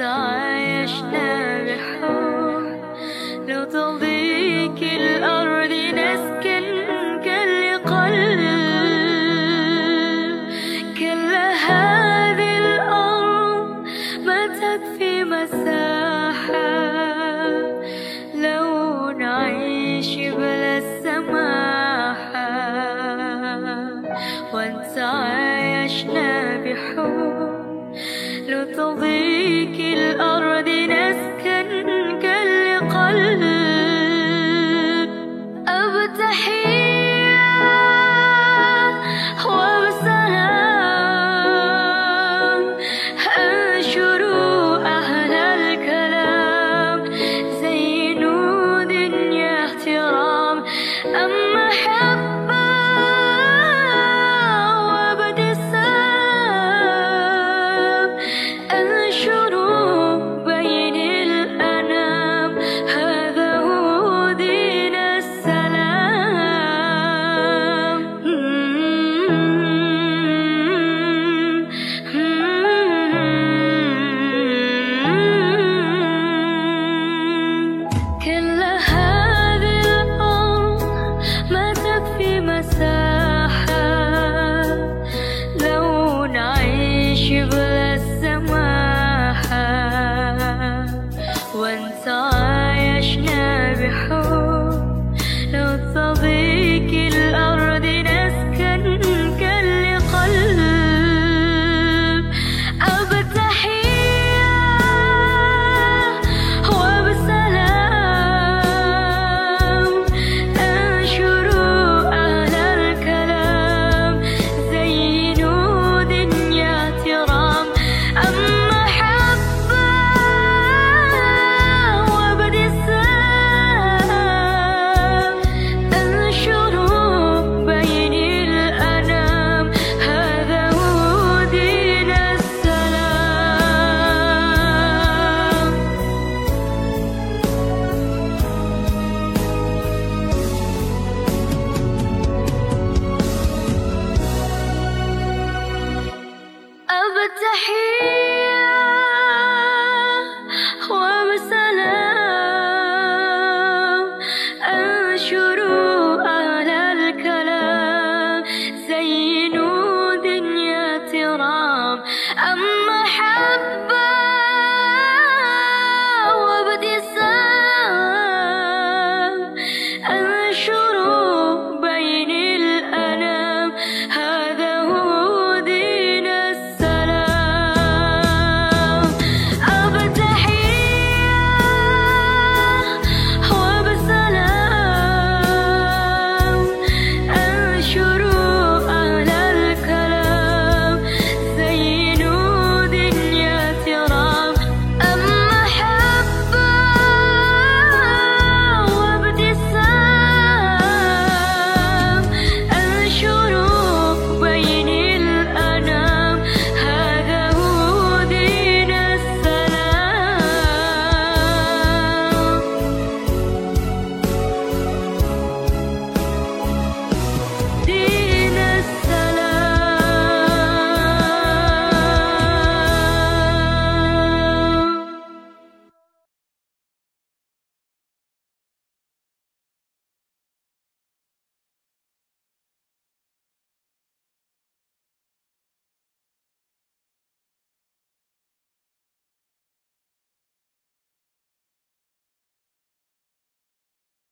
عايشنا بحب لو تضيق الأرض something بتحية